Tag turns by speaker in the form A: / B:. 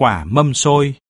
A: quả mâm xôi.